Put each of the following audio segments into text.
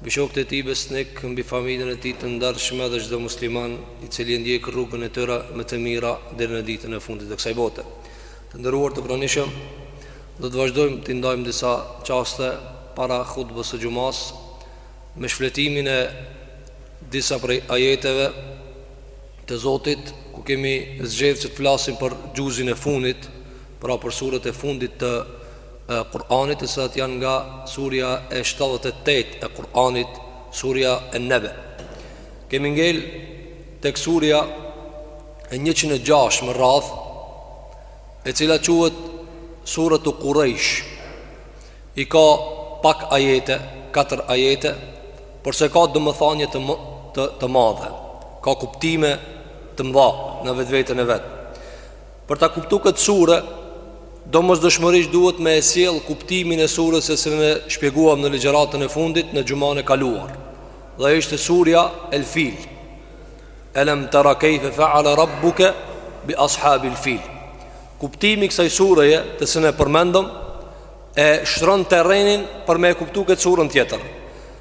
Mbi shokët e tij besnikë, mbi familjen e tij të ndarshme dhe çdo musliman, i cili e ndjek rrugën e tyre me të mira deri në ditën e fundit të kësaj bote. Të nderuar të pranishëm, do të vazhdojmë t'i ndajmë disa çaste para hutbes së xhumasë me shfletimin e disa prej ajeteve të Zotit, ku kemi zgjedhë që të flasim për xhuzin e fundit, pra për surët e fundit të Kur'anit të cilat janë nga surja e 78 e Kur'anit, surja e Nebe. Kemi ngel tek surja e 106 me radhë, e cila quhet Suretu Kurejsh. I ka pak ajete, katër ajete, por se ka domethënie të të të madhe. Ka kuptime të mëdha në vetveten e vet. Për ta kuptu këtë sure, domosdoshmërisht duhet me e sjell kuptimin e surës që ne shpjeguam në ligjëratën e fundit në xhumanë e kaluar. Dhe ishte surja El Fil. Elem tera kejfe fe'ale rabbuke bi as'habil fil. Kuptimi i kësaj sureje të cilën ne përmendëm e shtron terrenin për me kuptu këtë surën tjetër.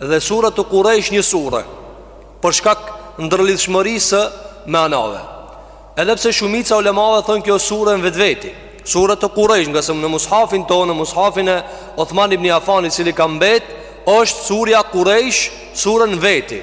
Dhe suretu Kurejsh një surë Për shkak ndërlidhshmërisë së manave Edhe pse shumica e ulemave thonë kjo sure n'vetveti suretu Kurejsh ngase në mushafin tonë mushafin e Othman ibn Afani i cili ka mbet është surja Kurejsh sure n'veti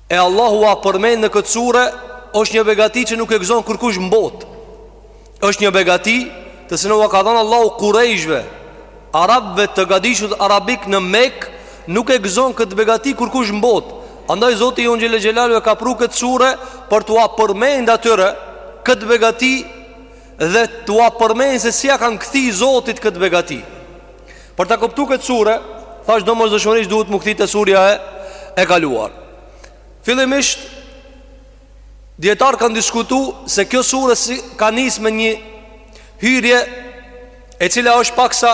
E Allahu ua përmend në këtë sure është një begati që nuk e gëzon kërkush në botë. Është një begati të cilën ua ka dhanë Allahu kurejshve, arabëve të gadishullit arabik në Mekë, nuk e gëzon këtë begati kërkush në botë. Andaj Zoti jonë xhele xhelaluhu e ka pru këtë sure për t'ua përmend atyre këtë begati dhe t'ua përmend se si ia kanë kthy Zotit këtë begati. Për ta kuptu këtë sure, thash domosdoshmërisht duhet m'u kthy te surja e e kaluar. Fillimisht dijetarët kanë diskutu se kjo sure si ka nis me një hyrje e cila është paksa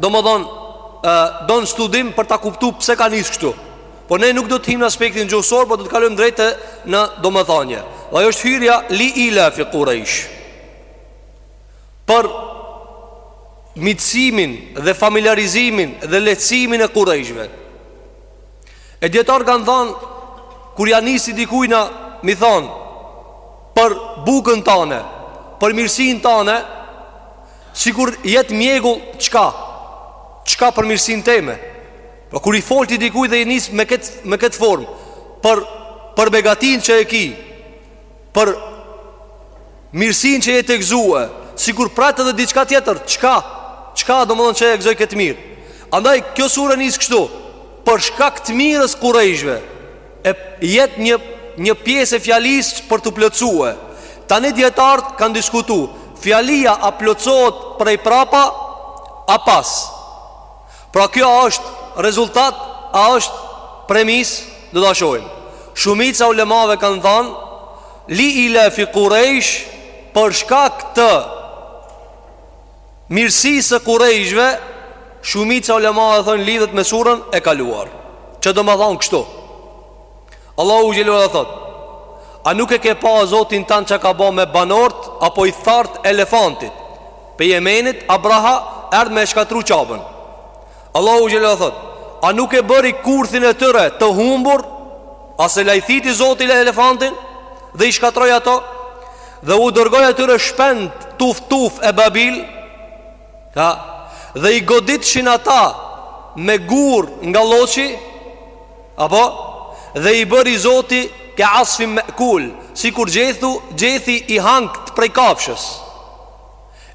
domethënë don studim për ta kuptu pse ka nis kështu. Po ne nuk do të hym në aspektin gjuhësor, por do të kalojmë drejt në domethënie. Dhe ajo është hyrja li ila fi Kurejsh. për miqësimin dhe familiarizimin dhe lehtësimin e kurejshve E dijetarët kanë thanë kur ia nis dikujna me i thanë Për bukën tane Për mirësinë tane sikur jet mjegull çka Çka për mirësinë teme Për po kur i flet dikujt dhe i nis me këtë kët formë Për, për begatinë që e ki Për mirësinë që je të gëzue Sikur pret edhe diçka tjetër Çka? Çka domethënë që e gëzoi këtë mirë? Andaj kjo sure nis kështu Për shkak të mirës kurejshve E jetë një, një pjesë e fjalisë për t'u plotësue Tani dijetarët kanë diskutu Fjalia a plotësohet prej prapa A pas Pra kjo a është rezultat, a është premisë, do ta shohim. Shumica ulemave kanë thanë, li ilafi kurejsh për shkak të mirësisë së kurejshve, shumica ulemave thojnë lidhet me surën e kaluar. Që domethanë kështu. Allahu xhele ala thotë A nuk e ke pa zotin tand çka ka ba me banorët Apo ithtarët elefantit Pej jemenit Abraha erdh me e shkatrru qabën Allahu xhele thotë A nuk e bëri kurthin e tyre të humbur A s'e lajthiti zoti elefantin Dhe i shkatërroi ata Dhe u dërgoi atyre shpendë tufë tufë ebabil ha, Dhe i goditshin ata me gurë nga lloçi Apo, dhe i bëri Zoti ke asfim mekul, sikur gjethu, gjethi i hangërt prej kafshës.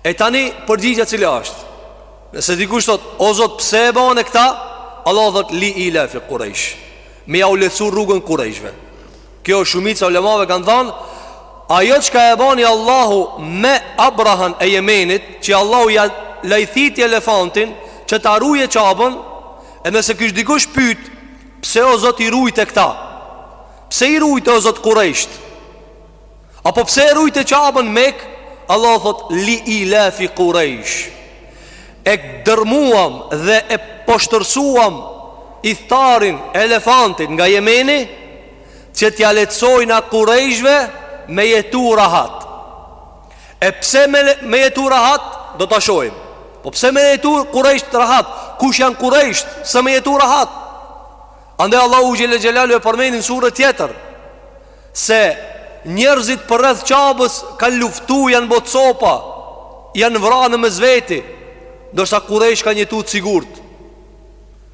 E tani, përgjigja cila është. Nëse dikush thotë, o Zot, pse e bane këta? Allahu thotë, li ilafi kurejsh. Me ja u lehtësu rrugën kurejshve. Kjo shumica ulemave kanë thanë, ajo çka e bani Allahu me Abrahan e Jemenit, që Allahu ja lajthiti elefantin, që ta ruejë qabën, E nëse kish dikush pyet, pse o Zot i rujte këta? Pse i rujte o Zot Qurayshët? Apo pse e rujte Qabën Mekë? Allahu thotë li ilafi Quraysh. E dërmuam dhe e poshtërsuam ithtarin elefantit nga Jemeni që t'ia lehtësojna Qurayshve me jetu rahat. E pse me, me jetu rahat Do ta shohim Po pse me jetu kurejshtë rahat Kush janë kurejshtë Se me jetu rahat Andaj Allahu xhele xhelaluhu e përmend në sure tjetër Se njerëzit përreth qabës Kanë luftu, janë bo copa Janë vra në mes veti Ndërsa kurejshtë kanë jetu të sigurtë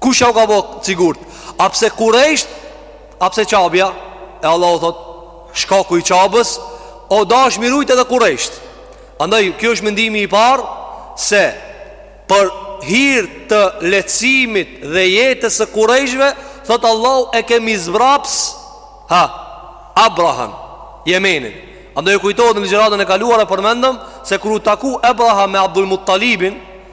Kush ja u ka bo t'sigurt A pse kurejshtë A pse qabja E Allahu thotë Shkaku i qabës U dasht me i rujt edhe kurejshtë Andaj ky është mendimi i parë Se Për hir të lehtësimit dhe jetës së kurejshve Thotë Allahu e kemi zbraps Ha Abrahan Jemenit Andaj u kujtohet në ligjëratën e kaluar e përmendëm Se kur u taku Abraha me Abdul Muttalibin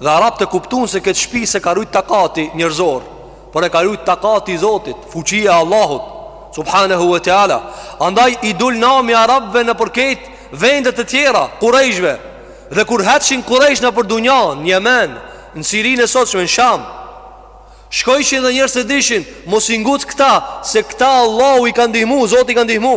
Dhe arabët e kuptun se këtë shpi s'e ka rujt takati njerëzor, por e ka rujt takati i Zotit, fuqia e Allahut subhanahu wa taala. Andaj i dul nami arabëve nëpër krejt vendet e tjera, kurejshve. Dhe kur hecshin kurajsh nëpër dunja, në Jemen, në Sirinë e sotshme, në Sham, shkojshin dhe njerëzt e dishin, mos i nguc këta, se këta Allahu i ka ndihmu, Zoti i ka ndihmu.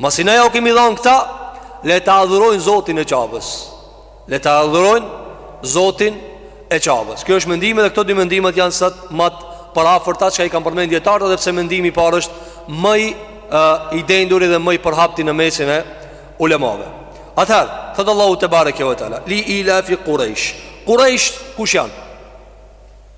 Masi na ja u kemi dhanë këta Le ta adhurojnë Zotin e qabës Le ta adhurojnë Zotin e qabës Kjo është mendimi edhe këto dy mendimet janë sëtë matë përafërta çka i kan përmend dijetarët Edhe pse mendimi i parë është më i uh, i denduri dhe më i përhapti në mesin e ulemave Atëherë, thotë Allahu tebareke ue teala Li ilafi kurejsh Kurejsh kush janë?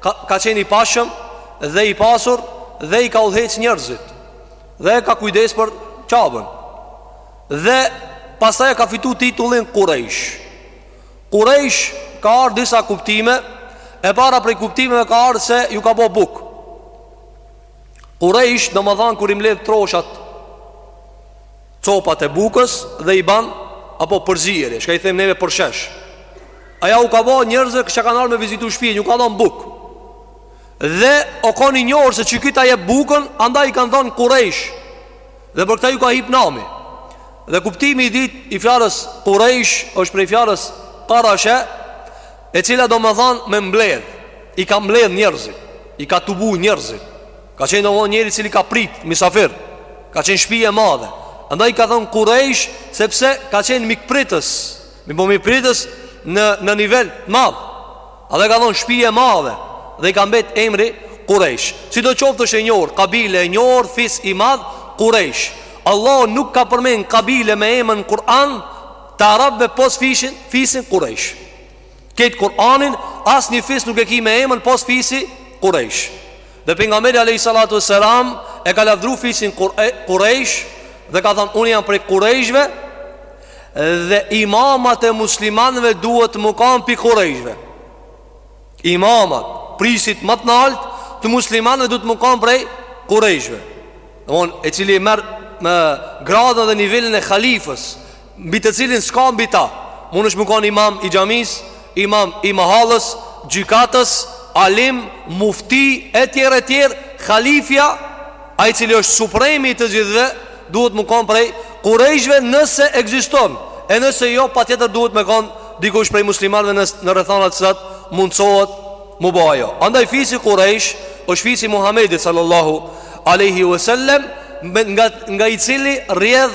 ka, ka qenë i pashëm dhe i pasur dhe i ka udhëheq njërzit dhe e ka kujdes për qabën dhe pastaj e ka fitu titullin Kurejsh Kurejsh ka ardhë disa kuptime e para prej kuptimeve ka ardhë se ju ka bo bukë Kurejsh domethanë kur i mledh troshat copat e bukës dhe i ban apo përzierje, çka i them neve përshesh. Ai jau ka bo njerëzve që kanë ardh me vizitu shpijen, ju ka dhanë bukë. Dhe o kon i njohur se qiky ta jep bukën, andaj i kanë thanë kurejsh. Dhe për këta ju ka hip nami. Dhe kuptimi i dytë i fjalës kurejsh është prej fjalës qarashe, e cila domethonë me mbledh. I ka mbledh njerëzit, i ka tubu njerëzit. Ka qenë domethonë njeri i cili ka prit, misafir Ka qenë shpi e madhe Andaj i ka thonë kurejsh Sepse ka qenë mikpritës Mi po mikpritës në, në nivel të madh Edhe ka thonë shpi e madhe Dhe i ka mbet emri kurejsh Sido qoftë është e njohur Kabile e njohur, fis i madh Kurejsh Allahu nuk ka përmend kabile me emën në Kur'an Të arabve pos fisin, fisin kurejsh Krejt Kur'anin, asnjë fis nuk e ki me emën pos fisi Kurejsh. Dhe Pejgamberi alejhi salatu ves selam e ka lavdru fisin Kurejsh dhe ka thonë unë jam prej Kurejshve dhe imamat e muslimanve duhet me kan prej Kurejshve. Imamat, prisit ma të naltë të muslimanve duhet me kan prej Kurejshve. Domethonë, ai i cili e merr gradën dhe nivelin e halifës Mbi të cilin s'ka mbi ta Mun është me konë imam i xhamisë Imam i mahalës Gjykatës Alim Mufti E tjera e tjera Halifja Ai i cili është supremi i të gjithve Duhet me konë prej Kurejshve nëse ekziston E nëse jo patjetër duhet me konë Dikush prej muslimanve në, në rrethanat që s't Mundësohet M'u ba ajo Andaj fisi kurejsh është fisi i Muhammedit sallallahu Alejhi vësallem Nga, nga i cili rrjedh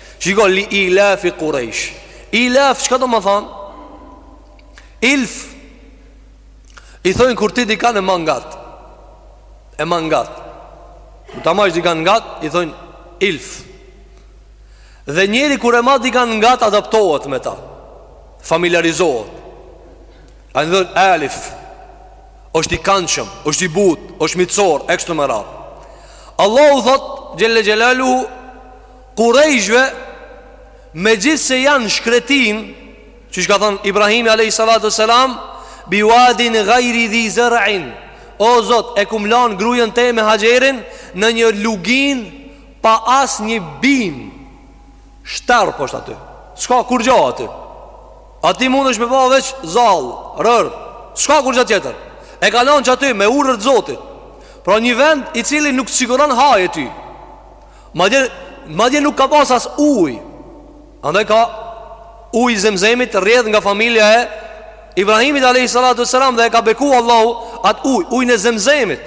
Shiko li ilafi kurejsh Ilaf çka do me than Ilf I thojnë kur ti dikan e ma ngat E ma ngat Kur ta mash dikan ngat I thojnë ilf Dhe njeri kur e ma dikan ngat Adaptohet me ta Familiarizohet Andaj elif është i kandshëm, është i butë, është miqësor, e kështu me radhë Allahu thotë, xhele xhelaluhu Kurejshve megjithëse janë n'shkretinë Qysh ka thonë Ibrahimi a.s. Bi wadin gajri dhi zer'in O Zot e kum lanë gruan teme Haxherin Në një luginë pa asnjë bimë Shterpë është aty S'ka kurgjo aty Aty mundesh me pa veç zall, rërë S'ka kurgjo tjetër E ka lanë qaty me urdhër të Zotit Pra një vend i cili nuk të siguran haje ty Madje, madje nuk ka pas as ujë. Andaj ka ujë i Zemzemit rrjedh nga familja e Ibrahimit alayhi salatu wasalam dhe e ka beku Allahu at ujë, ujin e Zemzemit.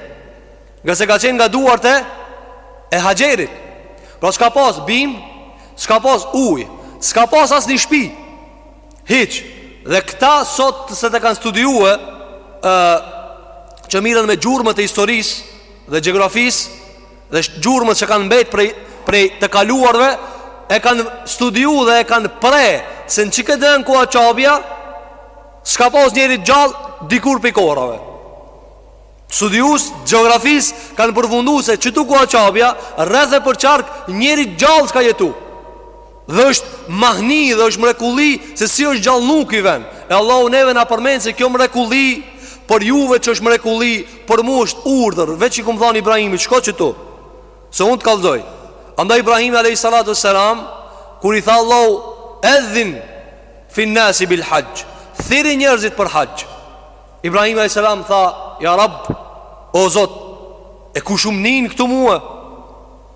Ngase ka qenë nga duart e Haxherit. Pra s'ka pas bimë, s'ka pas ujë, s'ka pas asnjë shpi. Hiç. Dhe këta sot se të kanë studiuar ë që miren me gjurmët e historisë dhe gjeografisë Dhe gjurmët që kanë mbet prej, prej të kaluarve E kanë studiu dhe e kanë pre Se në qikët vend ku a Qabja S'ka pas njeri të gjallë dikur për korave Studiues të gjeografisë Kanë përfundu se qëtu ku a Qabja Rreth e përqark njeri i gjallë s'ka jetu Dhe është mahni dhe është mrekulli se si është gjallnu ky vend E Allahu neve na përmend se kjo mrekulli Për juve që është mrekulli Për mu është urdhër Veç i kum thanë Ibrahimit Shko qëtu Se unë të kallzoj Andaj Ibrahimi a.s. Kur i tha Allahu Edhin fin nasi bil haxh Thirri njerëzit për haxh Ibrahimi a.s. tha Ja rab O zot E kush më nin këtu mue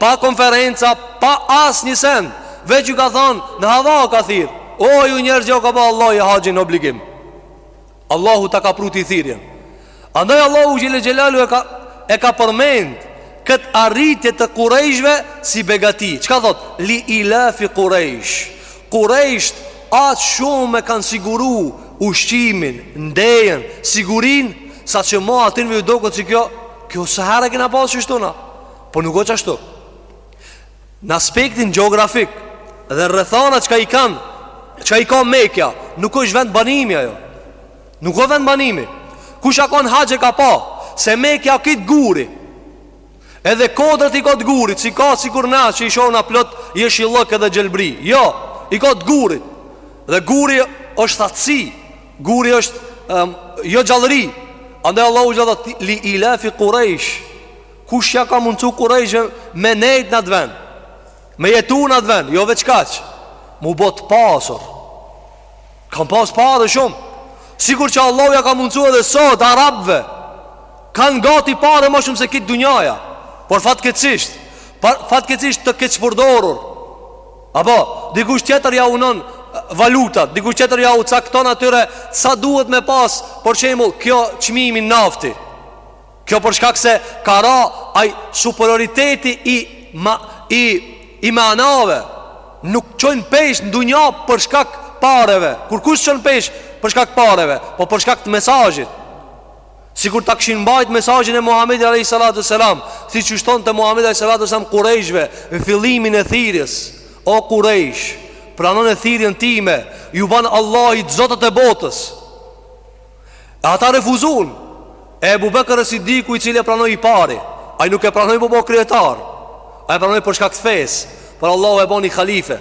Pa konferenca, pa asnjë send Veç ju ka thonë, në hava ka thirrë O ju njerëz jau ka ba Allahu haxhin obligim Allahu ta ka pru ty thirrjen Andaj Allahu xhele xhelaluhu e ka, e ka përmend Këtë arritje të kurejshve si begati Çka thotë? Li ilafi kurejsh Kurejshtë aq shumë e kanë siguru Ushqimin, ndejen, sigurinë Saqë ma atynve ju doket që kjo Kjo sa herë e kena pasë kështu na Po nuk o që ashtu. Në aspektin gjeografik dhe rrethana që ka i kanë, çka i ka Mekja, nuk është vend banimi ajo. Nuk është vend banimi. Kush a konë haxh e ka pa, se Mekja kejt guri. Edhe kodrat i ka të gurit, s'i ka sikur na që i shohna plot jeshillëk edhe gjelbrim. Jo, i ka të gurit. Dhe guri është thatësi, guri është um, jo gjallëri. Andaj Allahu xh.sh. tha, li ilafi kurejsh, Kush ja ka mundcu kurejshve me nejt në atë vend Me jetu në atë vend Jo veç kaq M'u bo t'pasur Kam pas pare shumë Sikur që Allahu ja ka mundcu edhe sot Arabve Kanë gati pare ma shumë se kejt dunjaja Por fatkeqsisht Fatkeqsisht të keqpërdorur Apo Dikush tjetër jau non valutat Dikush tjetër jau cakton atyre Sa duhet me pas Për shembull ky çmimi nafti Kjo për shkak se ka ra ai superioriteti i ma, i imanave nuk çojn pesh në dunja për shkak pareve. Kurkush çon pesh për shkak pareve, po për shkak të mesazhit. Sikur ta kishin mbajt mesazhin e Muhamedit alayhi salatu selam, siç u thonte Muhamedi alayhi salatu selam kurajshve në fillimin e thirrjes, o kurajsh, pranone thirrjen time, ju ban Allahu zotat e botës. E ata refuzun E Ebu Bekër es-Sidiku i cili e pranoj i pari Ai nuk e pranoj m'u bo kryetar Ai e pranoj për shkak t'fes Por Allahu e boni halife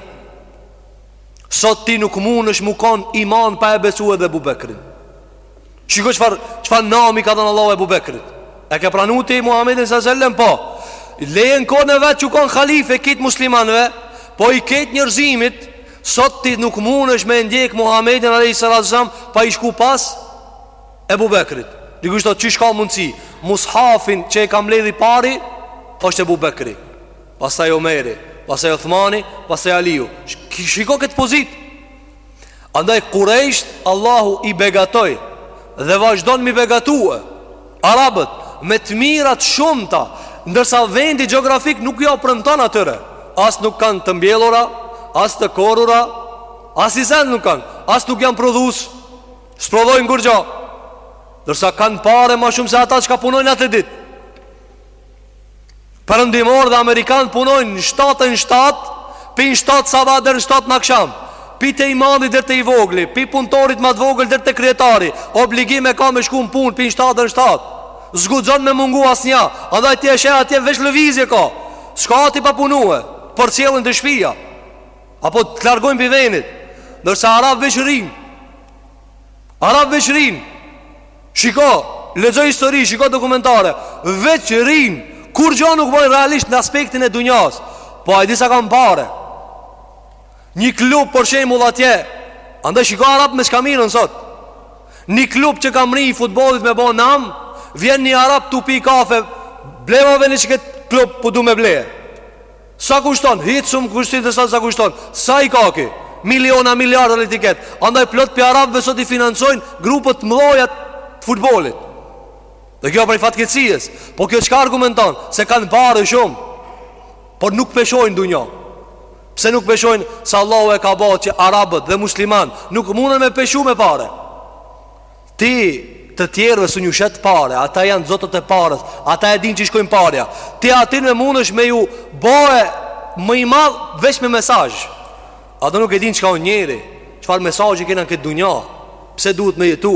Sot ti nuk mundesh m'u kon iman pa e besu edhe Ebu Bekërin Shiko çfar, çfar nami ka dhënë Allahu Ebu Bekërit E ke pranu ti Muhammedin salselem po Le që n'kohën e vet u kon halife kejt muslimanve Po i kejt njerzimit Sot ti nuk mundesh me e ndjek Muhammedin alayhis salam pa i shku pas Ebu Bekrit. Dikush thotë qysh ka mundsi. Mushafin që e ka mbledh i pari është Ebu Bekri. Pastaj Omeri, pastaj Uthmani, pastaj Aliu. Shiko këtë pozit. Andaj kurejsht Allahu i begatoi dhe vazhdon m'i begatue. Arabët me të mira t'shumta, ndërsa vendi gjeografik nuk ja premton atyre. As nuk kanë të mbjellura, as të korrura, as i sen nuk kanë, as nuk janë prodhues. S'prodhojnë kurgjo. Ndërsa kanë pare ma shumë se ata çka punojnë natë e ditë. Përëndimor dhe Amerikan punojnë në 7 në 7 Pi në 7 saba der në 7 në aksham Pi te i madhi der te i vogli Pi punëtorit ma të vogël der te kryetari Obligim e ka me shku në punë Pi në 7 der në 7 S'guxon me mungu asnja Andaj ti e shë atje veç lëvizje ka S'ka aty pa punue T'përcjellin te shpia Apo të largojnë pi venit Nërsa Arab veç rrinë Arab veç rrinë Shiko, lexo histori, shiko dokumentare, veç rrin, kurgjo nuk bojnë realisht në aspektin e dunjas. Po ai disa kanë pare. Një klub për shembull atje, andaj shiko arabt me çka mirren sot. Një klub që ka mrri i futbollit me bo nam, vjen një arab tu pi kafe, bleve qiket klub po du me ble. Sa kushton? Hiç s'um intereson sa kushton. Sa i ka ky? Miliona, miliarda le t'i ketë. Andaj plot prej arabëve sot i financojnë grupet e mëdhajat të futbollit. Dhe kjo prej fatkeqësisë. Po kjo çka argumenton? Se kanë pare shumë. Por nuk peshojnë dunja. Pse nuk peshojnë se Allahu e ka ba që arabët dhe muslimanët nuk munden me peshu me pare. Ti të tjerëve s'un ju shet pare Ata janë zotët e parës Ata e dinë qysh shkon parja Ti atynve mundesh me ju bo më i madh veç me mesazh Ata nuk e dinë çka o njeri Çfarë mesazhi kena në këtë dunja Pse duhet me jetu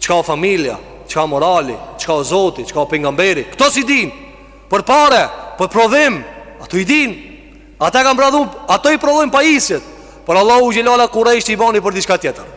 Çka o familja Çka o morali Çka o Zoti Çka o pejgamberi Këto s'i dinë Për pare Për prodhim Ato i dinë Ata kanë prodhim Ata i prodhojnë pajisjet Por Allahu xhelalu kurejshët i bani për diçka tjetër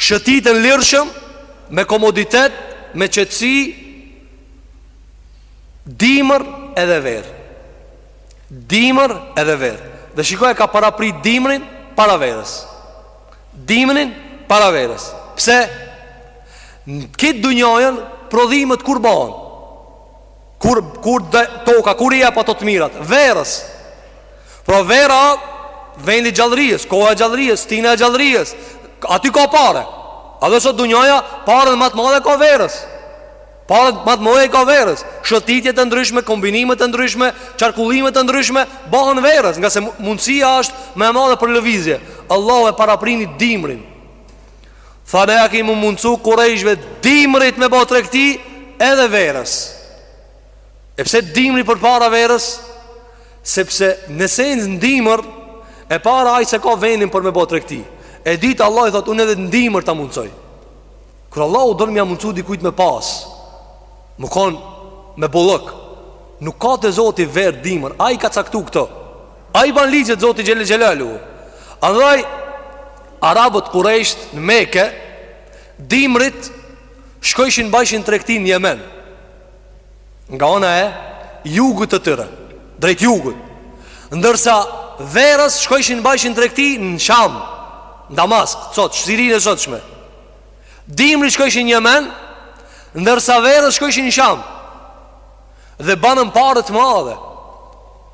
shëtiten lirshëm me komoditet me qetësi dimër edhe verë dimër edhe verë dhe shiko e ka parapri dimrin para verës dimrin para verës pse në këtë dunjanë prodhimet kur bahen Kur, kur de toka, kur i jep ato të mirat? Verës. Pra vera, vendi i gjallërisë, koha e gjallërisë, stina e gjallërisë, aty ka pare. Edhe sot dunjaja, paret ma të mdha i ka verës. Paret ma të mdha i ka verës. Shëtitjet e ndryshme, kombinimet e ndryshme, qarkullimet e ndryshme, bahen verës, ngase mundësia është më e madhe për lëvizje. Allahu e paraprin dimrin. Tha na ja kimi mundësu kurejshve dimrit me bo tregti edhe verës E pse dimri përpara verës? Sepse në sens në dimër e para aq s'e ka venin për me bo tregti E dyta Allahu thotë unë edhe në dimër ta mundësoj Kur Allahu don me ja mundësu dikujt me pas Me konë me bollëk Nuk ka te Zoti verë dimër Ai i ka caktu këto Ai i ban ligjet Zoti xhele xhelaluhu. Andaj arabët kurejsht në Mekë dimrit shkojshin bajshin tregti në Jemen. Nga ana e jugut e tyre, drejt jugut. Ndërsa verës shkojshin bajshin tregti në Sham, në Damask, sot Sirinë e sotshme. Dimrit shkojshin në Jemen, ndërsa verës shkojshin në Sham. Dhe banën pare të madhe.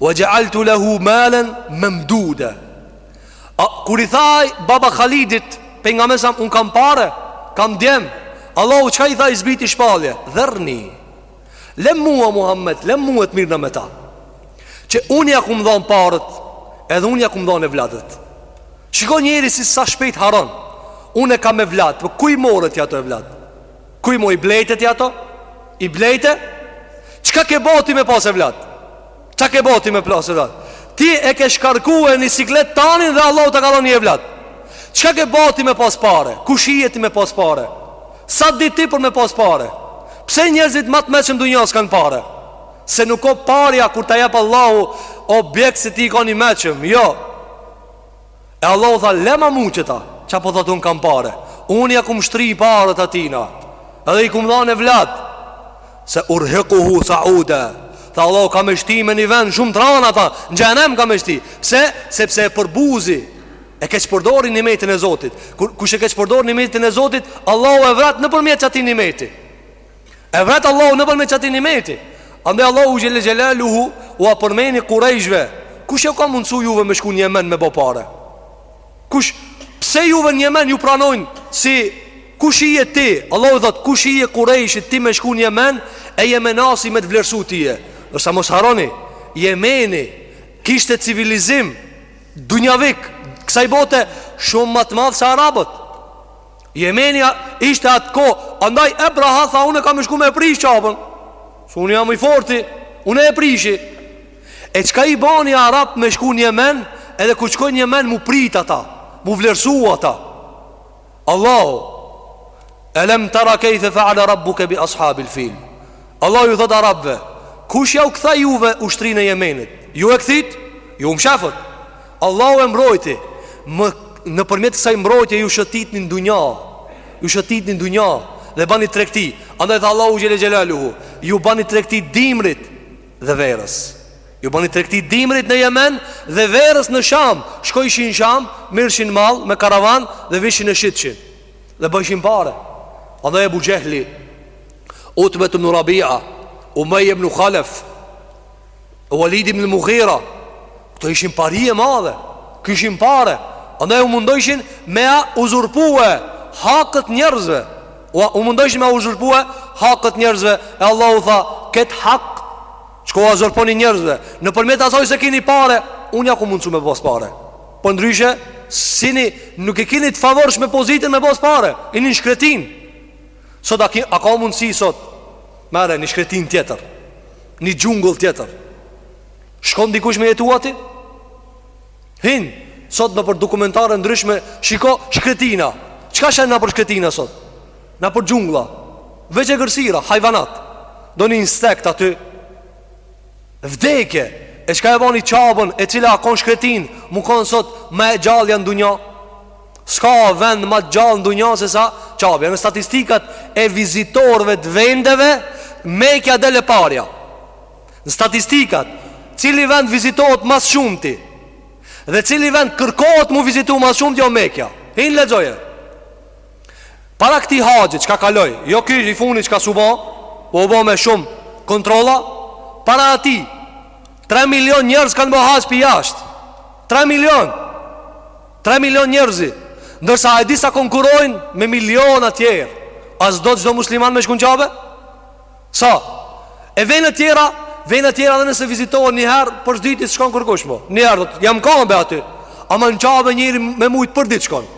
Wa ja'altu lahu malan mamduda. Kur i thaj baba Khalidit pejgamberit un kam pare, kam djem. Allahu çka i tha i zbriti shpallje, dherni. Lem mua Muhammed, lem mua të mirrna me ta Që unë ja kum dhonë paret Edhe unë ja kum dhonë evladët Shiko njeri si sa shpejt harron Unë e kam evlat Por ku i more ti ato evlat Ku i mo i blejte ti ato? I blejte? Çka ke bo ti me pas evlat? Ça ke bo ti me pas evlat? Ti e ke shkarkue një siklet tanin dhe Allahu ta ka dhonë një evlat Çka ke bo ti me pas pare? Kush je ti me pas pare? Sa di ti për me pas pare? Pse njerëzit ma t'meçëm n'dunja s'kanë pare? Se nuk o parja kur ta jep Allahu objekt se ti je kon i meçëm Jo, E Allahu tha, lema mu qeta Ça po thotë unë kam pare Unë ja kum shtri paret atina Edhe i kum dhanë evlat Se urhikuhu sauda Tha Allahu ka me shti me një vend Shumë t'ranë ata Në xhehnem ka me shti Pse? Sepse e përbuzi E keqpërdori nimetin e Zotit Kush e keqpërdor nimetin e Zotit Allahu e vrat nëpërmjet qatij nimeti E vret Allahu nëpërmjet qatij nimeti Andaj Allahu xhele xhelaluhu Ua përmeni kurejshve Kush jau ka mundësu juve me shku n'Jemen me bo pare Kush Pse juve n'Jemen ju pranojnë Si Kush je ti Allahu thotë Kush je kurejshit ti me shku n'Jemen E jemenasi me të vlerësu tye Nërsa mos harroni Jemeni Kishte civilizim Dunjavik Kësaj bote Shumë ma të madh se arabët Jemeni ishte atë kohë Andaj Ebreha tha unë kam me shku me e prish Qaben Se unë jam i forti Unë e prishi E çka i bani arabët me shku n'Jemen Edhe kur shkojnë n'Jemen m'u prit ata M'u vlerësu ata Allahu Elem tera kejfe feale rabbuke bi ashabil fil Allahu ju thotë arabve Kush jau ktha juve ushtrinë e Jemenit Ju e kthit Ju u mshefët Allahu e mbrojti nëpërmjet kësaj mbrojtje ju shëtitni n'dunja ju shëtitni n'dunja dhe bani tregti andaj tha Allahu xhele xhelaluhu ju bani tregti dimrit dhe verës ju bani tregti dimrit në Jemen dhe verës në Sham shkojshin në Sham mirrshin mall me karavan dhe vishin e shitshin dhe bëjshin pare andaj Ebu Xhehli Utbe bnu Rabia Umeje ibnu Khalef Walid ibn Mughira Këto ishin pari e madhe Kishin pare Andaj u mundojshin me ua uzurpue Hakët njerëzve U mundojshin me ua uzurpue Hakët njerëzve E Allahu tha Këtë hak Çko ua uzurponi njerëzve Nëpërmjet asoj se kini pare Unë jau kum mundësu me pas pare Përndryshe S'ini Nuk e kini të favorshme pozitën me pas pare Ini n'shkretinë Sot a, ki, a ka mundësi sot Merre një shkretinë tjetër Një xhungëll tjetër Shkon dikush me jetu aty Hin Sot nëpër dokumentare ndryshme Shiko shkretina Çka shen nëpër shkretina sot Nëpër xhungla Veç egërsira, hajvanat Ndonjë insekt aty Vdekje E çka e boni Qabën e cila a kon shkretinë Mu konë sot ma e gjalla n'dunja S'ka vend ma gjallë në dunja sesa Qabja Në statistikat e vizitorve të vendeve Mekja del e parja Në statistikat Cili vend vizitohet ma s'shumti Dhe cili vend kërkohet mu vizitu ma s'shumti o Mekja Hin lexoje Para këtij haxhit çka kaloi Jo ky i funit çka s'u bo Po u bo me shumë kontrolla Para atij 3 milion njerëz kanë bo haxh prej jashtë 3 milion Tre milion njerëzi Ndërsa a e di sa konkurojnë me miliona tjerë A s'do çdo musliman me shku n'Qabe? Sa? E vene tjera Vene tjera edhe nëse vizitohen njëherë Për s'dyti s'shkon kurkush mo Njëherë thotë jam kon be aty Ama në Qabe njeri me mujtë për ditë shkon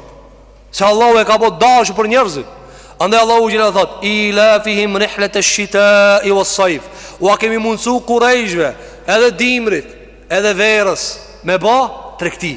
Se Allahu e ka bo t'dashun për njerëzit Andaj Allahu xhele thot Ilafihim rihlete shitai ve sajf Ua kemi mundësu kurejshve Edhe dimrit Edhe verës Me ba tregti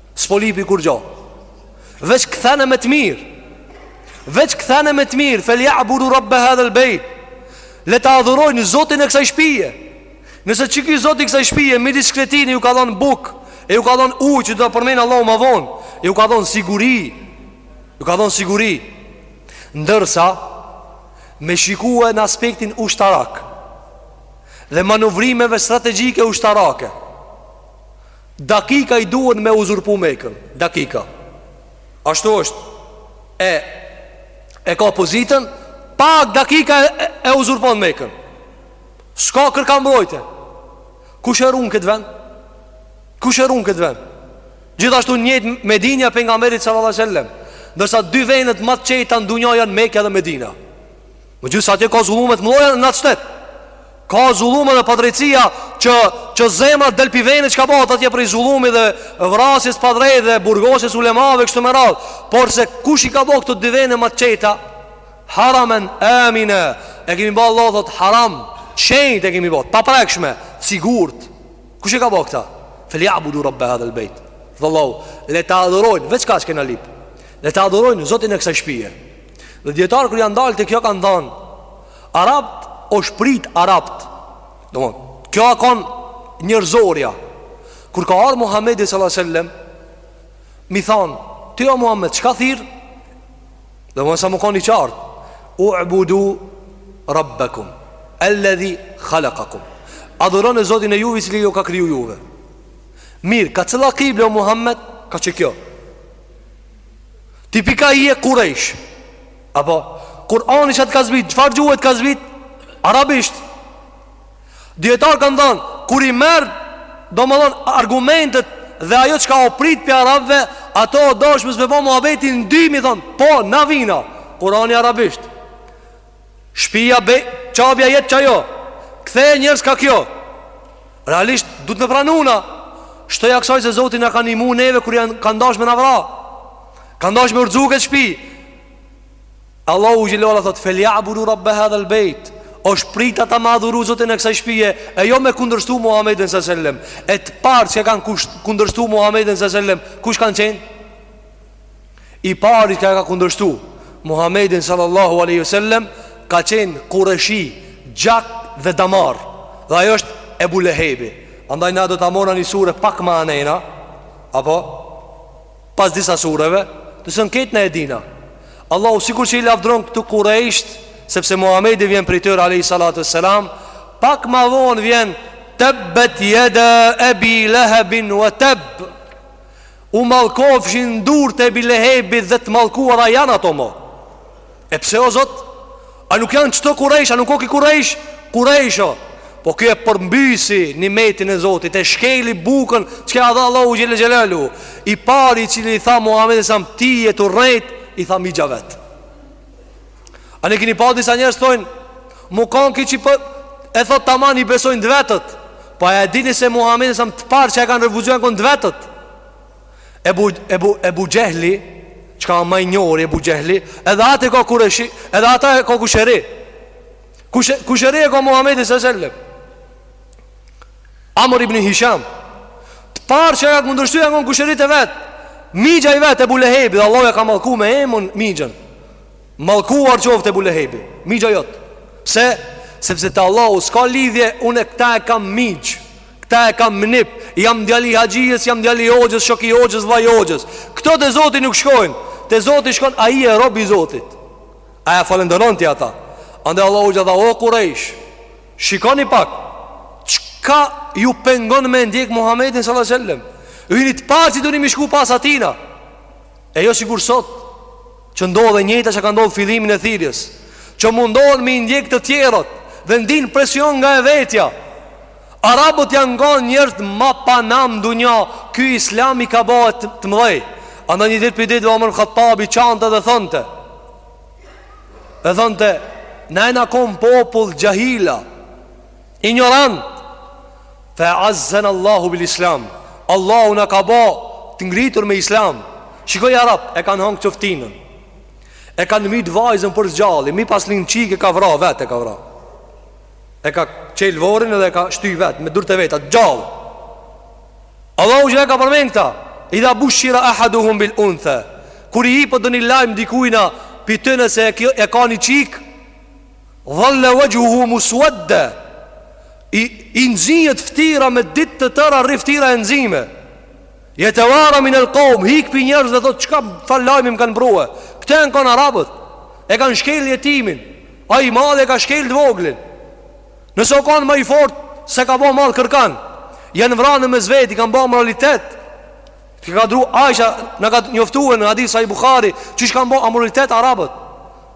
S'po lypi kurgjo Veç kthene me të mirë Veç kthene me të mirë Fel ja'budu rabbe hadhel bejt Le ta adhurojnë Zotin e kësaj shpije Nëse që ky Zoti kësaj shpije Midis shkretine ju ka dhonë bukë E ju ka dhonë uj që do ta përmenë Allahu ma vonë E ju ka dhonë siguri Ju ka dhonë siguri Ndërsa Me shikue në aspektin ushtarak Dhe manovrimeve strategjike ushtarake Dakika i duhen me uzurpu Mekën Dakika Ashtu është E E ka pozitën Pak dakika e, e uzurpon Mekën S'ka kurkah mbrojtje Kush e run këtë vend? Kush e run këtë vend? Gjithashtu njëjtë Medinja Pejgamberit sallallahu alejhi ve sellem Ndërsa dy vendet ma të qeta në dunja janë Mekja edhe Medina Megjithëse atje ka zullume të mdhaja në atë shtet Ka zullume dhe padrejtësia që, që zemra del pi venit çka bëhet atje prej zullumeve dhe vrasjes padrejt dhe burgosjes ulemave kështu me radhë Porse kush i ka bo këto dy vene ma të qeta Haramen amine E kemi bo Allahu thot haram T'shenjt e kemi bo T'paprekshme T'sigurt Kush i ka bo këta Fel ja'budu rabbe hadhel bejt Thot Allahu Le ta adhurojnë Veç kaq kena lyp Le ta adhurojnë Zotin e kësaj shpije Dhe dijetarët kur janë ndalë te kjo kanë thanë Arabt osht prit arabt Domethanë Kjo a kon njerëzorja Kur ka ardh Muhammedi s.a.s. Me i thanë Ti o Muhammed, çka thirr? Dhe mund sa me kon i qartë U'budu Rabbekum Elledhi khalakakum Adhurone Zotin e juve i cili ju ka kriju juve Mirë, ka cila kible o Muhammed? Ka që kjo Ti pi ka je kurejsh Apo Kurani që të ka zbrit Çfarë gjuhe t'ka zbrit Arabisht Dijetarët kanë thanë Kur i merr Domethanë argumentet Dhe ajo çka o prit pi Arabve Ata o dashtë mos me bo muhabetin dy me thanë Po, na vina Kurani Arabisht Shpija be Qabja jet qajo Kthe njerëz ka kjo Realisht duhet me pranu na Shtoja ksaj se Zoti na ka nimu neve Kur janë kan dasht me na vra Kan dasht me rrëzu ket shpi Allahu xhelle ve ala thotë Felja'budu rabbe hadhel bejt Osht prit ata me adhuru Zotin e kësaj shpije E jo me kundërshtu Muhammedin së sellem E të parë që e kanë kush, kundërshtu Muhammedin së sellem Kush kanë qenë? I pari që e ka kundërshtu Muhammedin sallallahu aleyhi sallem Ka qenë kurejshi Gjak dhe damar Dhe ai është Ebu Lehebi Andaj na do të amona një sure pak ma anena Apo Pas disa sureve Se këtë na e dina Allahu sikur se i lavdron këtu kurejsht Sepse Muhammedi vjen prej tyre aleyhi salatu selam Pak ma vonë vjen Tebbet jeda ebi lehebin Ve tebb U mallkofshin durt e Ebi Lehebit dhe të mallkuara janë ato mo E pse o Zot? A nuk janë qëto kurejsh, a nuk o ky kurejsh? Kurejsh o Po ky e përmbysi nimetin e Zotit E shkeli bukën që ja dha Allahu xhele xhelaluhu I pari i cili i tha Muhammedit a.s. ti je tu rrejt I tha mixha vet A ne kini pa disa njerëz thojnë Me kon ky që po E thotë taman i besojnë të vetët Po a e dini se Muhammedin a.s. të parë që e kanë refuzu jan kon të vetët Ebu, ebu, ebu Xhehli Çka ma i njohur Ebu Xhehli Edhe atë e ka kurejshi Edhe atë e ka kusheri Kushe, Kusheri e ka Muhammedi së sellem Amr ibn Hisham Të parë që e kanë kundërshtu jan kon kusherit e vet Mixha i vet Ebu Lehebi Dhe Allahu e ka mallku me emën Mixhën Mallkuar qoftë Ebu Lehebi Mixha jot Pse Sepse te Allahu s'ka lidhje Unë këta e kam mixhë Këta e kam nip Jam djali haxhijës Jam djali hoxhës Shoki hoxhës Vllai hoxhës Këto te Zoti nuk shkojnë Te Zoti shkon A je robi Zotit A e falënderon ti ata Andaj Allahu ju tha O kurejsh Shikoni pak Çka ju pengon me ndjek Muhammedin salallahu alejhi sellem Jeni të parë që duni me shku pas atina E jo sigur sot që ndodh e njëjta që ka ndodhë fillimin e thirjes Që mundohen me i ndjek të tjerët Dhe ndin presion nga e vetja Arabët janë kanë njerëz ma pa nam dunja Ky islami i ka ba të mdhej Andaj një ditë pi ditëve Omer Khattabi qante dhe thënte Dhe thënte Na jena kon popull xhahila Injorant Fe azzen Allahu bil islam Allahu na ka bo Të ngritur me islam Shikoj arab E kanë hangë coftinën E kanë mytë vajzën për s'gjalli Me i pas lind çikë e ka vra vetë e ka vra E ka çelë vorin edhe e ka shty vetë Me durt e veta të gjallë Allahu xh e ka përmen këta Idha bushira ahadu hum bil unthe Kur i jipet ndonjë lajmë dikujna Pi tyne se e, e ka një çikë Dhalla wajhuhu muswadda I, i nxihet ftira me ditë të tëra rri ftira e nxime Jetewara min el kaum Hik pi njerëzve dhe thot çka far lajmi më kanë brue Këta jen kanë arabët E kanë shkel jetimin Ai i madhi e ka shkel të voglin Nëse o kanë ma i fort S'e ka ba mah kërkan Janë vra nërmes veti Kanë bo amoralitet Çka ka ndru Aisha Na ka njoftue në hadith Sahih Bukhari Qysh kanë bo amoralitet arabët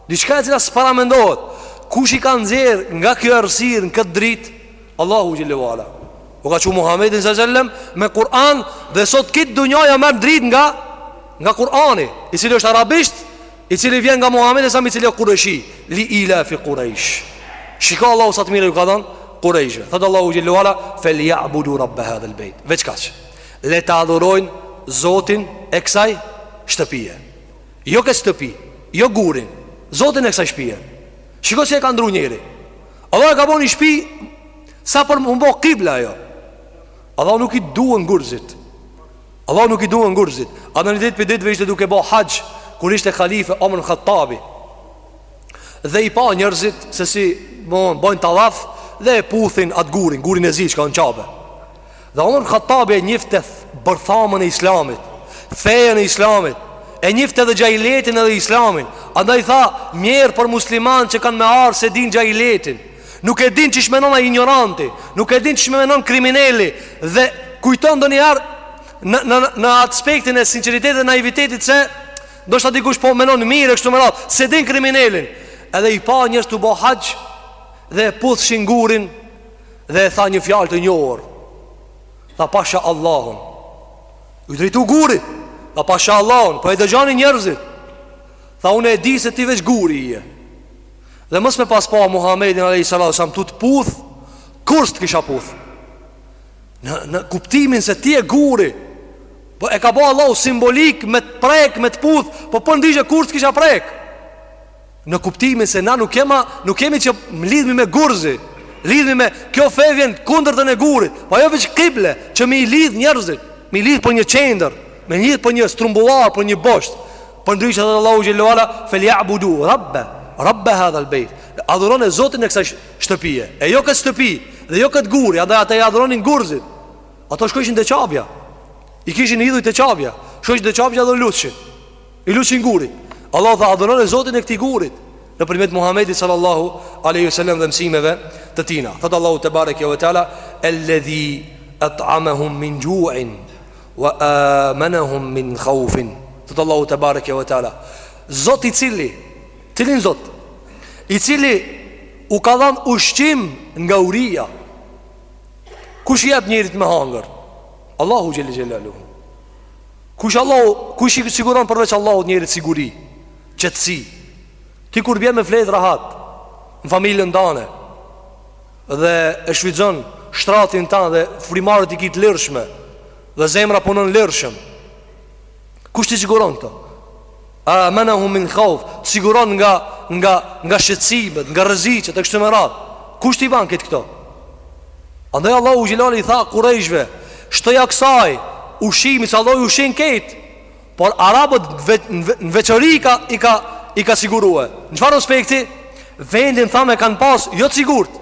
Diçka e cila s'paramendohet Kush i ka nxjerr nga kjo errësirë në këtë dritë? Allahu Xhelle ue Ala U ka çu Muhammedin a sellem me Kur'an Dhe sot krejt dunjaja merr dritë nga Nga Kur'ani I cili është arabisht I cili vjen nga Muhammedi selam i cili o kureshi Li ila fi kuresh Shika Allahu sa të mira ju ka dhanë Kurejshve Thotë Allahu Xhelle ue Ala Feljabudu rabbe hadhel bejt Veç kaq Le ta adhurojnë zotin e kësaj shtëpije Jo këtë shtëpi, jo gurin, zotin e kësaj shpije. Shiko si e ka ndru njeri. Allahu e ka bo një shpi, sa për m'u bo kible ajo. Allahut nuk i duhen gurzit. Allahut nuk i duhen gurzit. Andaj një ditë pi ditëve ishte duke bo haxh, kur ishte khalife, Omer ibn Khattabi. Dhe i pa njërzit, se si bojnë tavaf, dhe e puthin atë gurin, gurin e zi që ka në qabe. Dhe Omer Khattabi e njifte bërthamën e islamit Fejën e islamit E njifte edhe xhahiletin edhe islamin Andaj tha mjerë për musliman që kanë me ardhë s'e din xhahiletin Nuk e din qysh menon injoranti Nuk e din qysh menon krimineli Dhe kujton ndonjëherë në, në, në aspektin e sinceritetit dhe naivitetit se Ndoshta dikush po menon mirë e kështu me radhë S'e din kriminelin Edhe i pa njerëzit tu bo haxh Dhe e puthshin gurin Dhe e tha një fjalë të njohur. Tha pasha Allahun. Iu drejtu gurit. Tha pasha Allahun, po e dëgjojnë njerëzit. Tha unë e di se ti veç guri je. Dhe mos me pas pa Muhamedin alayhi salatu selam tu të puth, kurrë s'të kisha puth. Në në kuptimin se ti je guri. Po e ka ba Allahu simbolikë me të prek, me të puth, po përndryshe kurrë s'të kisha prek. Në kuptimin se na nuk jena Nuk kemi që lidhmi me gurzit Lidhmi me kjo fe vjen kundër të në gurit Po ajo veç kible Që me i lidh njerëzit Me i lidh për një qendër Me i lidh për një strumbullar Për një bosht Përndryshe dhe Allahu xhelle ue ala Felja'budu Rabbe Rabbe hadhel bejt Adhurone Zotin e kësaj shtëpije E jo këtë shtëpi Dhe jo këtë guri Andaj ata i adhuronin gurzit Ato shkojshin te Qabja I kishin idhujt te Qabja Shkojshin te Qabja dhe lutshin I lutshin gurit. Allah tha adhurone Zotin e këtij gurit nëpërmjet Muhamedit sallallahu alaihi wasallam dhe mësimeve të tina. Thot Allahu tebareke ve teala alladhi at'amahum min ju'in wa amanahum min khawfin. Thot Allahu tebareke ve teala Zoti i cili, cilin Zot, i cili u ka dhanë ushqim nga uria. Kush i jep njerit me hangër? Allahu xhel xelaluhu. Kush Allahu, kush i siguron përveç Allahut njerit siguri, qetësi. Ti kur bjen me flet rahat në familjen tane dhe e shfrytëzon shtratin tanë dhe frymëmarrjet i ki të lirshme dhe zemra punon lirshëm. Kush t'i siguron këto? Amenahum min khauf, të siguron nga nga nga shqetësimet, nga rreziqet e kështu me radhë. Kush t'i ban kejt këto? Andaj Allahu xhelali i tha kurejshve, shtoja kësaj ushqimi sa lloj ushqim kejt. Por arabët në veçori ka i ka i ka sigurue. Në çfarë aspekti? Vendin thamë e kanë pas jo të sigurt.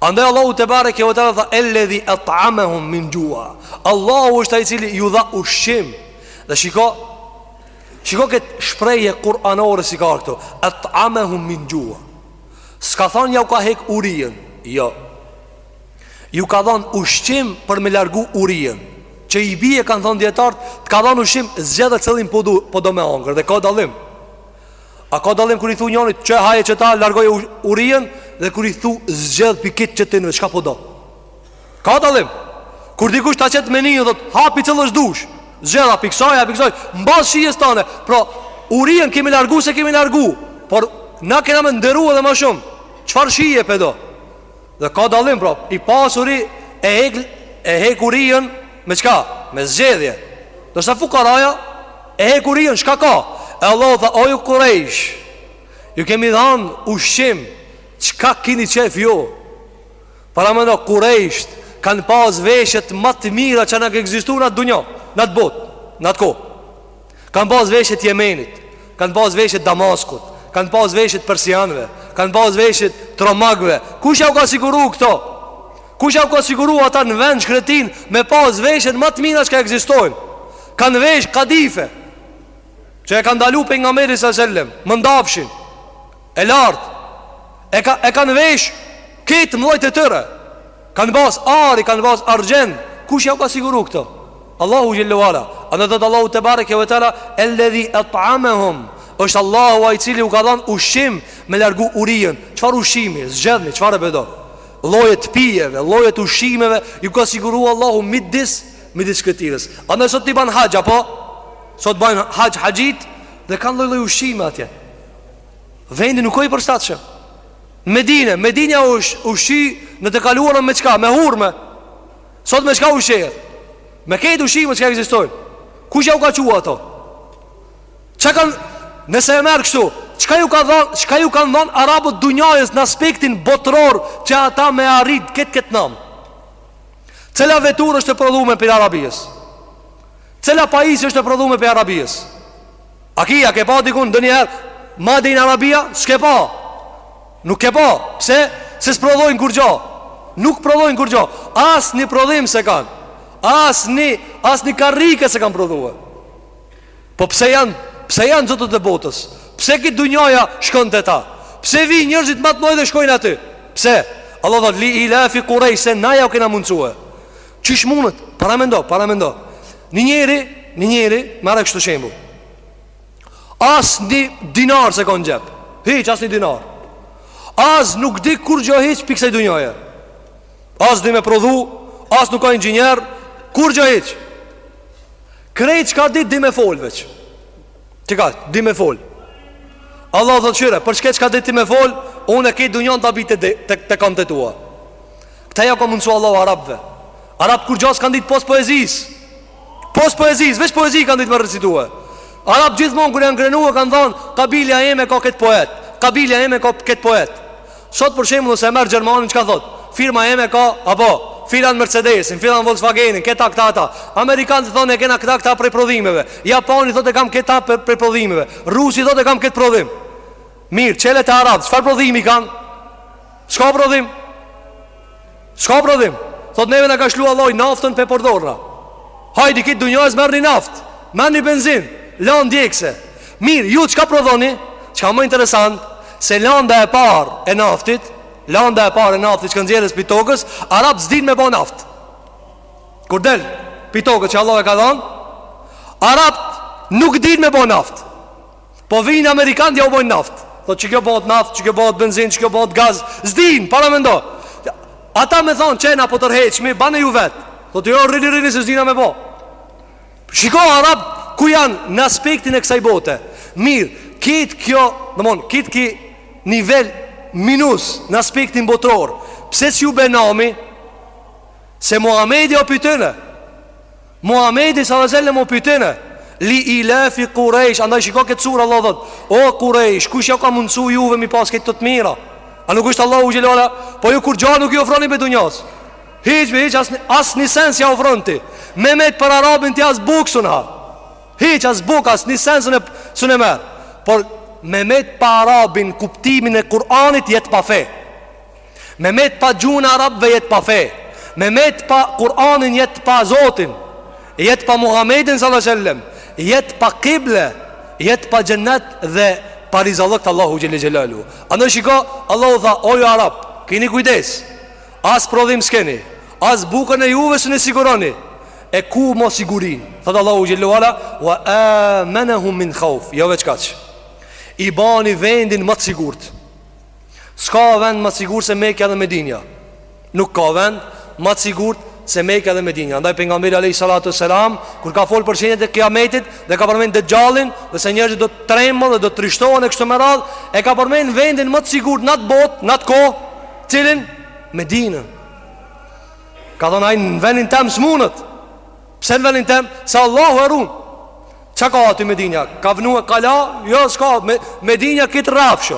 Andaj Allahu tebareke ve teala tha Elledhi et'amehum min xhua Allahu është ai i cili ju dha ushqim Dhe shiko Shiko këtë shprehje kuranore si ka këtu Et'amehum min xhua S'ka thanë jau ka hek urien Jo Ju ka dhonë ushqim për me largu urien Që i bije kanë thonë djetartë Të ka dhonë ushqim zgjedhe cillin po, po do me hangër Dhe ka dallim A ka dallim kur i thu njonit qe haje që ta largoj urien dhe kur i thu zgjedh pi kejt qetynve çka po do? Ka dallim. Kur dikush ta qet menynë thot ha pi cillës dush. Zgjedh a pi kësaj a pi kësaj, mbas shijes tane. Pra urien kemi largu se kemi largu, por na kena me nderu edhe ma shumë. Çfarë shije pe do? Dhe ka dallim pra, i pasuri e hek e hek urien me çka? Me zgjedhje. Ndërsa fukaraja E he kur ijon çka ka? E Allahu tha, o ju kurejsh, ju kemi dhanë ushqim, çka kini qef ju? Paramendo kurejsht, kanë pas veshet ma të mira që kanë ekzistu në atë dunja, në atë botë, në atë kohë. Kanë pas veshet e Jemenit, kanë pas veshet e Damaskut, kanë pas veshet e persianve, kanë pas veshet e romakve. Kush jau ka siguru këto? Kush jau ka siguru ata në vend shkretin me pas veshet ma të mira çka ekzistojnë? Kanë vesh kadife Që e kanë ndalu Pejgamberi a se sellem Mëndafshin E lartë E, ka, e kanë vesh Krejt llojet e tyre Kanë pas ari, kanë pas argjend Kush jau ka siguru këto Allahu xhelle ve ala Andaj thot Allahu tebareke ve teala Eledhi atamehum është Allahu ai i cili u ka dhanë ushim Me largu urinë Çfarë ushimi, zgjedhni, çfarëdo Llojet e pijeve, llojet e ushimeve Ju ka siguru Allahu midis Midis shkretinës Andaj sot ti ban haxh apo Sot ban haxh haxhit Dhe kan lloj lloj ushqime atje Vendi nuk o i përshtatshëm Medine Medinja ush, ushi Në të kaluarën me çka Me hurme Sot me çka ushqehet Me krejt ushqime çka ekzistojnë Kush jau ka çu ato Çka kan Nëse e merr kështu Çka ju, ka dhan, çka ju kanë dhanë Arabët dunjajës në aspektin botëror Që ata me arri këtë këtë nam Cila veturë është e prodhume prej Arabisë Cila pajisë është e prodhume prej Arabisë A ki, a ke pa dikun ndonjëherë Made in Arabia, s'ke pa Nuk ke pa, pse? Se s'prodhojnë kurgjo Nuk prodhojnë kurgjo Asnjë prodhim s'e kanë Asnjë, asnjë karrike s'e kanë prodhue Po pse janë, pse janë zotët e botës? Pse krejt dunjaja shkon te ta? Pse vijn njerëzit motmot dhe shkojnë aty? Pse? Allahu tha li ilafi kurejsh se na jau kena mundësue Qysh mundet? Paramendo, paramendo Një njeri, një njeri, merre kështu shembull Asnjë dinar s'e ka n'xhep Hiç, asnjë dinar As nuk di kurgjo hiç pi ksaj dunjaje As di me prodhu, as nuk ka inxhinier Kurgjo hiç? Krejt çka dit di me fol veç Ti ka di me fol Allahu thot kqyre Për shkak që ka dit ti me fol Unë krejt dunjan ta bi të, të, të kambt e tua Këta ja ka mundësu Allah arabve Arab kurgja s'kanë dit pos poezis Pos poezis Veç poezi kanë dit me recitue Arab gjithmonë kur janë krenu e kanë thonë Kabilja jeme ka këtë poet Kabilja jeme ka këtë poet Sot për shembull nëse e merr gjermanin çka thot? Firma eme ka apo filan Mercedesin, filan Volkswagenin, këta këta ata. Amerikanët thonë e kena këta këta prej prodhimeve. Japani thotë e kam këta prej prodhimeve. Rusi thotë e kam këtë prodhim. Mirë, qele te arabët, çfarë prodhimi kanë? S'ka prodhim? Çka prodhim? Thotë neve na ka shlu Allahu naftën pe përdorra Hajdi krejt dunjaja merrni naftë Merrni benzin Landë djegëse Mirë, ju çka prodhoni? Çka ma interesant? Se landa e parë e naftit Landa e parë e naftit çka nxjerrësh pi tokës Arabët s'din me bo naftë Kur del pi tokës që Allah e ka dhanë Arabët nuk din me bo naftë Po vijnë amerikanët t'jau bojnë naftë Thotë qikjo bëhet naftë, qikjo bëhet benzin, qikjo bëhet gaz S'din, paramendo Ata me thonë qe na po tërheqmi, bane ju vetë Thotë jo, rrini, rrini, se s'dina me bo Shiko arabët, ku janë në aspektin e kësaj bote Mirë, këtë kjo, domethonë, këtë ky nivel minus në aspektin botror Pse ju bë nami, se Muhamedi o pi tyne Muhamedi sallallahu alaihi wasallam o pi tyne li ilafi quraish, andaj shiko këtë sure Allahu thotë, o quraish, kush ja ka mundsu juve m'i pas këto të mira? A nuk është Allahu xhelala, po ju kurgja nuk i ofroni be dunjas. Hiç me hiç as as ni send s'ja ofron ti. Me met për arabin ti as bukë s'un ha. Hiç as bukë as ni send s'un e merr. Por me met pa arabin kuptimin e Kur'anit jet pa fe. Me met pa gjuhën e arabëve jet pa fe Me met pa Kur'anin jet pa Zotin Jet pa Muhammedin sallallahu alaihi wasallam, jet pa kible, jet pa xhennet dhe pa rizallëk t'Allahut xhelle xhelalu. Andaj shiko, Allahu tha, o ju arab, keni kujdes. As prodhim s'keni, as bukën e juve s'un e siguroni. E ku mo sigurinë? Thotë Allahu xhelle wala, wa amanahum min khawf. Jo veç kaq. I bani vendin ma të sigurt. S'ka vend ma t'sigurt se Mekja dhe Medinja Nuk ka vend ma t'sigurt se Mekja dhe Medinja Andaj pejgamberi alejhi salatu selam Kur ka folë për shenjat e kiametit Dhe ka përmend dexhallin Dhe se njerëzit do të tremben dhe do të trishtohen e kështu me radhë E ka përmend vendin ma të sigurt në atë botë Në atë kohë Cilin Medinën Ka thonë ai në vendin tem s'mundet Pse në vendin tem, se Allahu e run Çka ka aty Medinja? Ka vënu e kala? Jo, s'ka, me, Medinja krejt rrafsh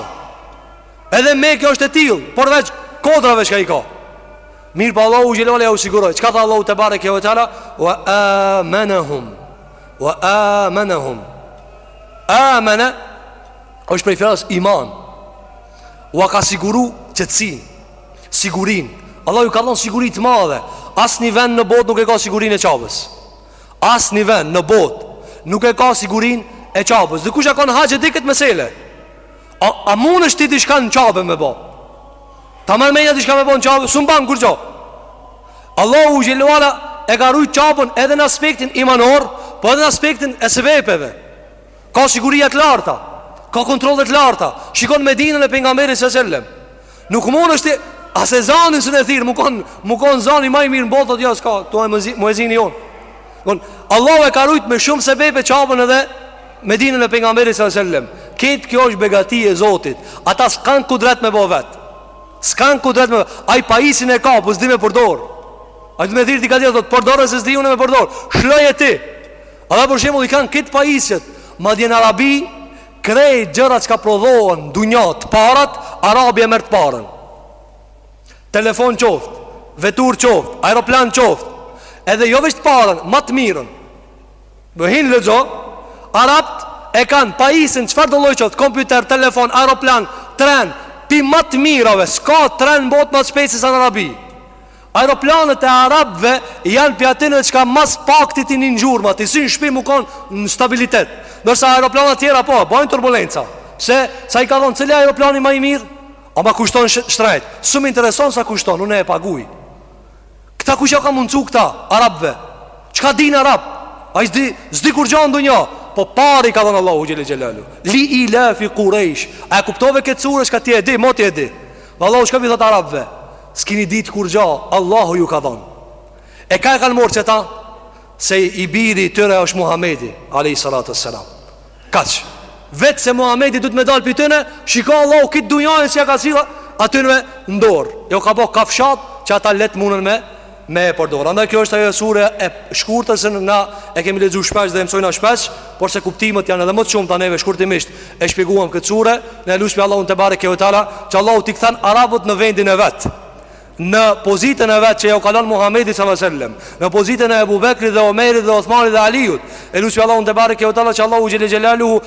Edhe Mekja është e tillë, përveç kodrave që ka i ka Mirëpo po Allahu xhelle ala jau siguroi Çka tha Allahu tebareke we teala? Wa amenahum Wa amenahum Amene është prej fjalës iman Ua ka siguru qetësinë Sigurinë Allahu i ka dhënë siguri t'madhe Asnjë vend në botë nuk e ka sigurinë e Qabës Asnjë vend në botë Nuk e ka sigurinë e Qabës Dhe kush a kanë n'haxh e di këtë mesele A, a munesh ti diçka në Qabe me bo Ta merr menja diçka me bo në Qabe S'un ban kurgjo Allahu xhelle ala e ka rujt Qabën edhe në aspektin imanor Po edhe në aspektin e sebepeve Ka siguria të larta Ka kontrole të larta Shikon Medinën e Pejgamberit alejhi selam Nuk mund është As ezanin s'mun e thirr Me konë me kon zani ma i mirë në botë Thot jo s'ka Tu e më ezani jonë Kon, Allah e ka rujt me shumë sebebe Qabën edhe Medinën e Pejgamberit alejhi selam Ketë kjo është begati e Zotit Ata s'kan kudret me bo vet S'kan kudret me bo Aj pajisjen e ka Po s'di me përdor Aj du me thirr dikan tjetër Thot përdore se s'di une me përdor Shloj e ti Ata për shembull i kanë këto pajisjet, madje në Arabi krejt gjërat çka prodhohen n'dunja të parat, Arabi e merr të parën. Telefon qoftë, vetur qoftë, aeroplan qoftë, edhe jo veç të parën, ma të mirën. Bëhin lëgjo, Arabt e kanë pajisjen çfarëdo lloj qoftë, kompjuter, telefon, aeroplan, tren, pi ma të mirave, s'ka tren n'bot ma të shpejtë sa në Arabi. Aeroplanët e arabëve janë pi atyne çka ma s'pakti i nin zhurma Ti si në shpi me kanë në stabilitet Ndërsa aeroplanët tjera po, bajnë turbulenca Pse, se i ka thonë, cili aeroplani ma i mirë Ama kushton sh shtrejt S'më intereson sa kushton, unë e paguj Këta kush jau ka mundësu këta, arabëve Çka din arab A i s'di, s'di kurgja n'dunja Po pare i ka dhon Allahu Xhele Xhelaluhu Li ilafi Kurejsh A e kuptove këtë sure çka ti e di, moti e di Dhe Allahu çka po i thotë arabëve S'kini dit kurgja Allahu ju ka dhan E ka e kan mor qeta Se i biri tyre është Muhamedi alejhi salatu ve selam Kaq Veç se Muhamedi duhet me dal pi tyne Shiko Allahu kit dunjajn si ja ka sjell Atynve n'dor Jau ka bo kafshat Që ata leht munën me me e përdor. Andaj kjo është ajo sure e shkurtë se na e kemi lexu shpesh dhe e mësojna shpesh, por se kuptimet janë edhe më të shumta neve shkurtimisht e shpjeguam këtë sure, na e lusmi Allahun tebareke ve teala, që Allahu t'i kthen arabët në vendin e vet. Në pozitën e vet që jau ka lon Muhamedi sallallahu alaihi wasallam, në pozitën e Abu Bekrit dhe Omerit dhe Uthmanit dhe Aliut, e lusmi Allahun tebareke ve teala që Allahu xhele xhelaluhu